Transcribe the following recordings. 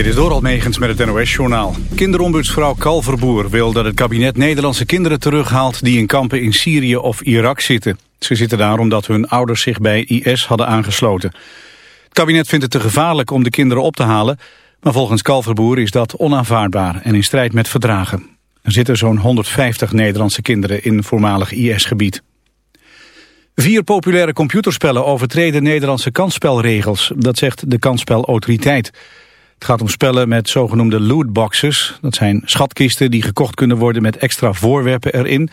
Dit is door Almegens met het NOS-journaal. Kinderombudsvrouw Kalverboer wil dat het kabinet Nederlandse kinderen terughaalt... die in kampen in Syrië of Irak zitten. Ze zitten daar omdat hun ouders zich bij IS hadden aangesloten. Het kabinet vindt het te gevaarlijk om de kinderen op te halen... maar volgens Kalverboer is dat onaanvaardbaar en in strijd met verdragen. Er zitten zo'n 150 Nederlandse kinderen in voormalig IS-gebied. Vier populaire computerspellen overtreden Nederlandse kansspelregels. Dat zegt de kansspelautoriteit. Het gaat om spellen met zogenoemde lootboxes. Dat zijn schatkisten die gekocht kunnen worden met extra voorwerpen erin.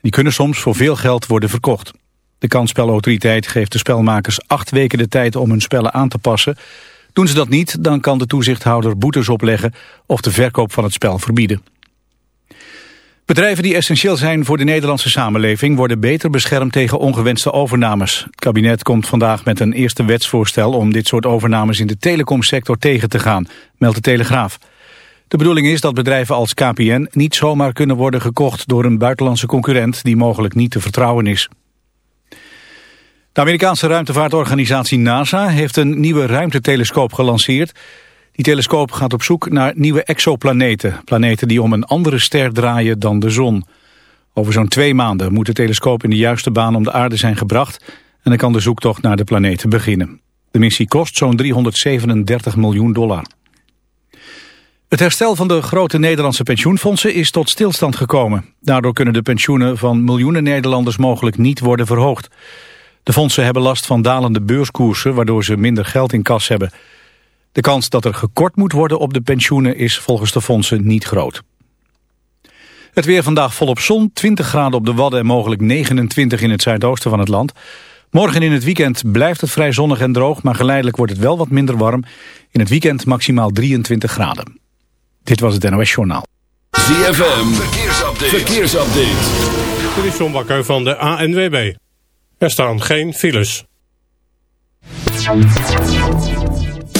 Die kunnen soms voor veel geld worden verkocht. De kansspelautoriteit geeft de spelmakers acht weken de tijd om hun spellen aan te passen. Doen ze dat niet, dan kan de toezichthouder boetes opleggen of de verkoop van het spel verbieden. Bedrijven die essentieel zijn voor de Nederlandse samenleving worden beter beschermd tegen ongewenste overnames. Het kabinet komt vandaag met een eerste wetsvoorstel om dit soort overnames in de telecomsector tegen te gaan, meldt de Telegraaf. De bedoeling is dat bedrijven als KPN niet zomaar kunnen worden gekocht door een buitenlandse concurrent die mogelijk niet te vertrouwen is. De Amerikaanse ruimtevaartorganisatie NASA heeft een nieuwe ruimtetelescoop gelanceerd. Die telescoop gaat op zoek naar nieuwe exoplaneten. Planeten die om een andere ster draaien dan de zon. Over zo'n twee maanden moet de telescoop in de juiste baan om de aarde zijn gebracht... en dan kan de zoektocht naar de planeten beginnen. De missie kost zo'n 337 miljoen dollar. Het herstel van de grote Nederlandse pensioenfondsen is tot stilstand gekomen. Daardoor kunnen de pensioenen van miljoenen Nederlanders mogelijk niet worden verhoogd. De fondsen hebben last van dalende beurskoersen, waardoor ze minder geld in kas hebben... De kans dat er gekort moet worden op de pensioenen is volgens de fondsen niet groot. Het weer vandaag volop zon, 20 graden op de Wadden en mogelijk 29 in het zuidoosten van het land. Morgen in het weekend blijft het vrij zonnig en droog, maar geleidelijk wordt het wel wat minder warm. In het weekend maximaal 23 graden. Dit was het NOS Journaal. ZFM, verkeersupdate. verkeersupdate. Dit is John Bakker van de ANWB. Er staan geen files.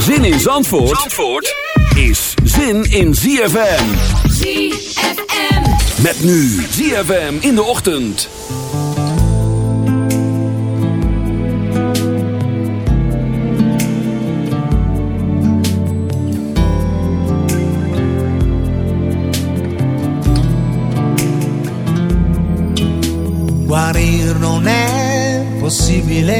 Zin in Zandvoort, Zandvoort is zin in ZFM. ZFM. Met nu ZFM in de ochtend. Guarir non è possibile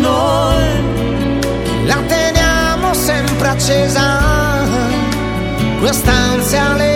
noi, la teniamo sempre accesa, quest'ansia le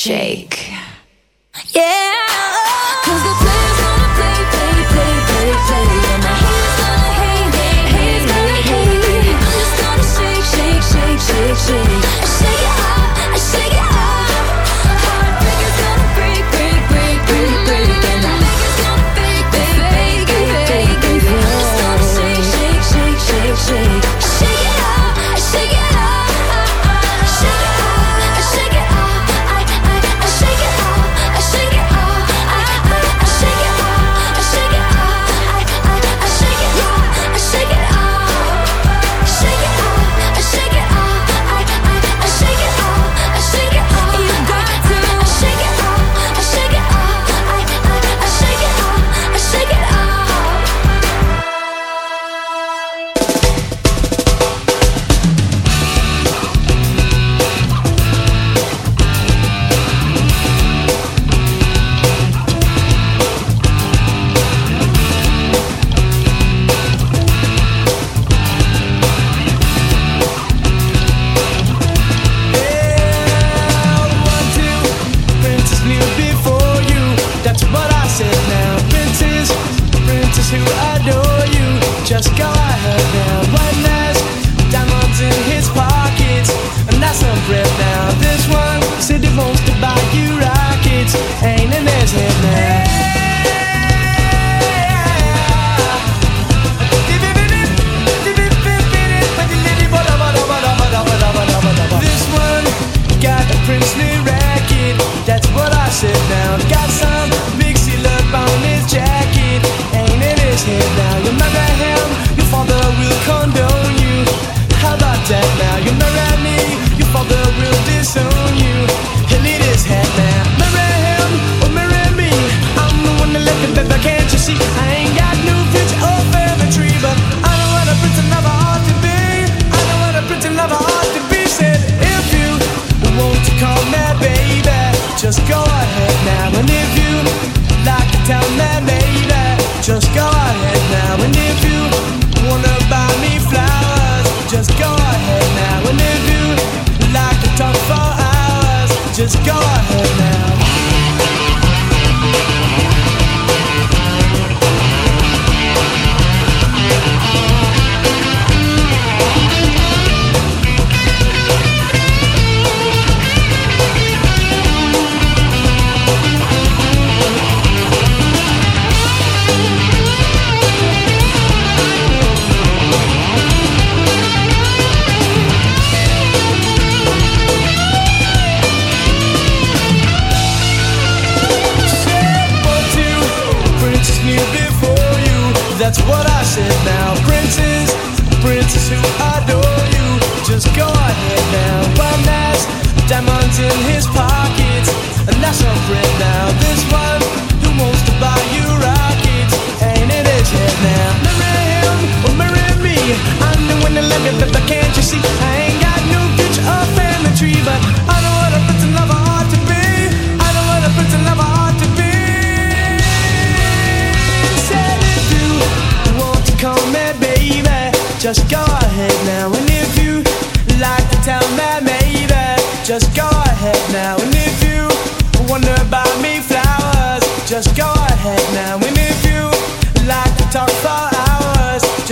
Shake,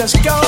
just go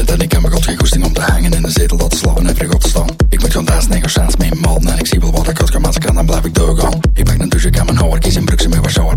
weekend en ik heb me god geen goesting om te hangen in de zetel dat te slapen en vrij te staan. Ik moet gaan dansen en mee malden en ik zie wel wat ik had gemaakt kan, dan blijf ik doorgaan. Ik pak een douche, ik heb mijn haar in broek ze mee shower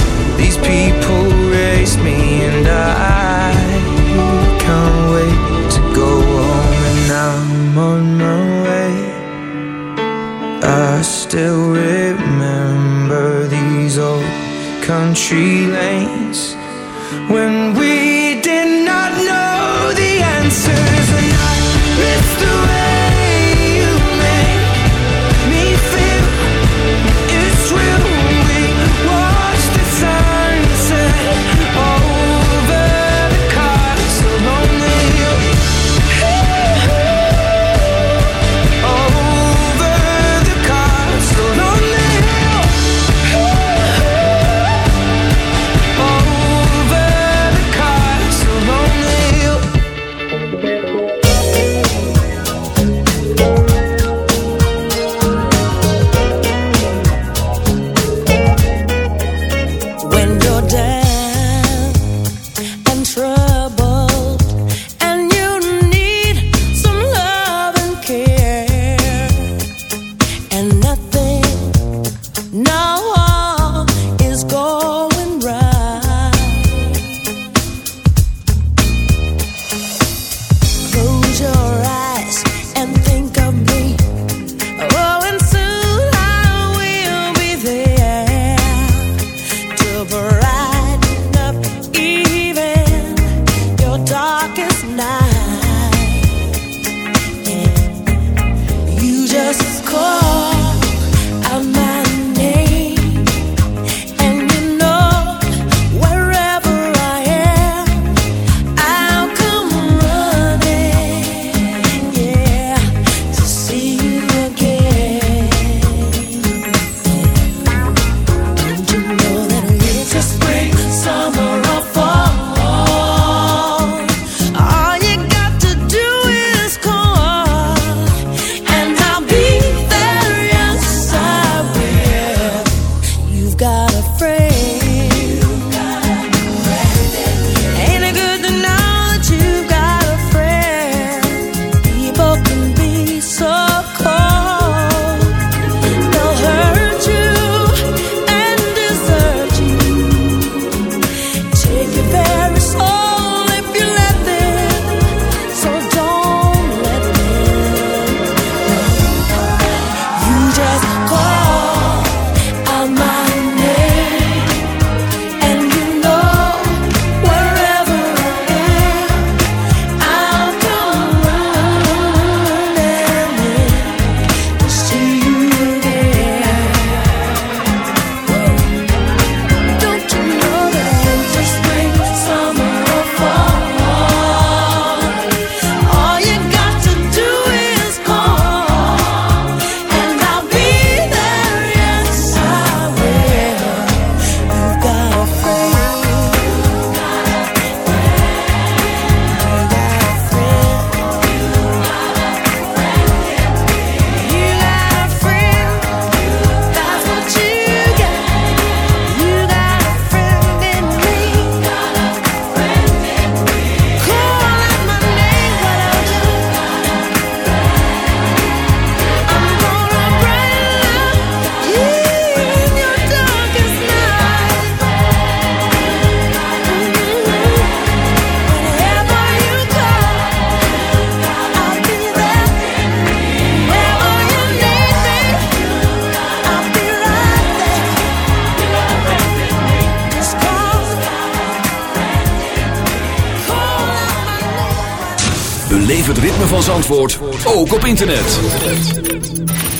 Zandvoort ook op internet.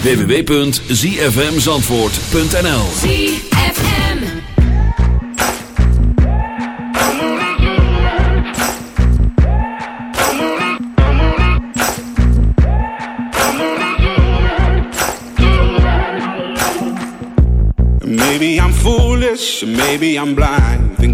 www.zfmzandvoort.nl ZFM. Maybe I'm foolish, maybe I'm blind.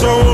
Think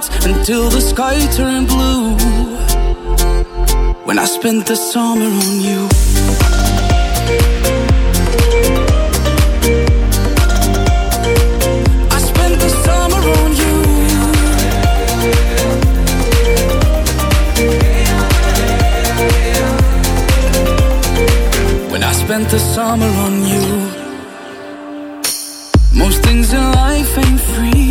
until the sky turned blue. When I spent the summer on you. I spent the summer on you. When I spent the summer on you. Most things in life ain't free.